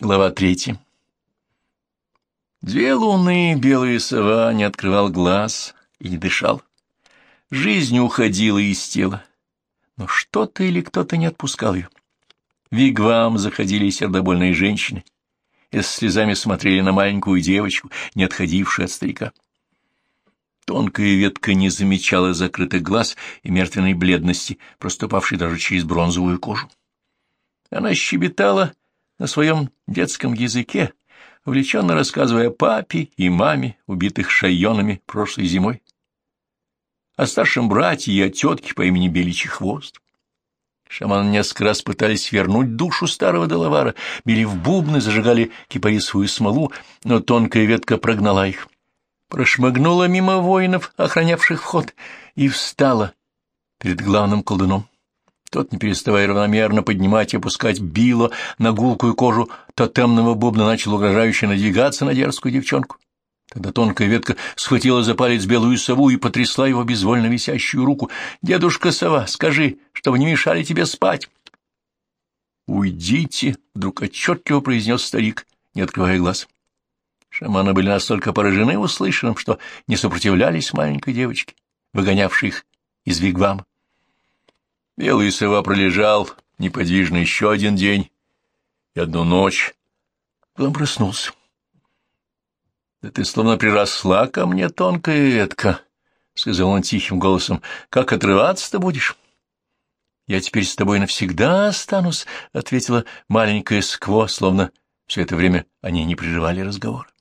Глава третья. Две луны белая сова не открывал глаз и не дышал. Жизнь уходила из тела, но что-то или кто-то не отпускал ее. Вигвам заходили сердобольные женщины и с слезами смотрели на маленькую девочку, не отходившую от старика. Тонкая ветка не замечала закрытых глаз и мертвенной бледности, проступавшей даже через бронзовую кожу. Она щебетала на своем детском языке, увлеченно рассказывая папе и маме, убитых шайонами прошлой зимой, о старшем брате и о тетке по имени Беличий Хвост. Шаманы несколько раз пытались вернуть душу старого Делавара, били в бубны, зажигали кипарисовую смолу, но тонкая ветка прогнала их. Прошмыгнула мимо воинов, охранявших вход, и встала перед главным колдуном. Тот, не переставая равномерно поднимать и опускать било на гулкую кожу тотемного бубна, начал угрожающе надвигаться на дерзкую девчонку. Тогда тонкая ветка схватила за палец белую сову и потрясла его безвольно висящую руку. «Дедушка сова, скажи, чтобы не мешали тебе спать!» «Уйдите!» — вдруг отчетливо произнес старик, не открывая глаз. Шаманы были настолько поражены услышанным, что не сопротивлялись маленькой девочке, выгонявшей их из вигвама. Белый сова пролежал неподвижно еще один день и одну ночь. Потом проснулся. — Да ты словно приросла ко мне, тонкая ветка, — сказал он тихим голосом. — Как отрываться-то будешь? — Я теперь с тобой навсегда останусь, — ответила маленькая скво, словно все это время они не прерывали разговор.